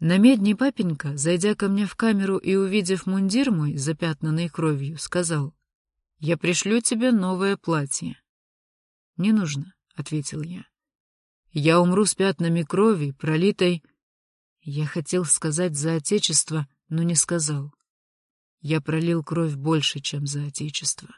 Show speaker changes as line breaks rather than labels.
На медне папенька, зайдя ко мне в камеру и увидев мундир мой, запятнанный кровью, сказал, «Я пришлю тебе новое платье». «Не нужно», — ответил я. «Я умру с пятнами крови, пролитой...» Я хотел сказать «за Отечество», но не сказал. Я пролил кровь больше, чем за Отечество.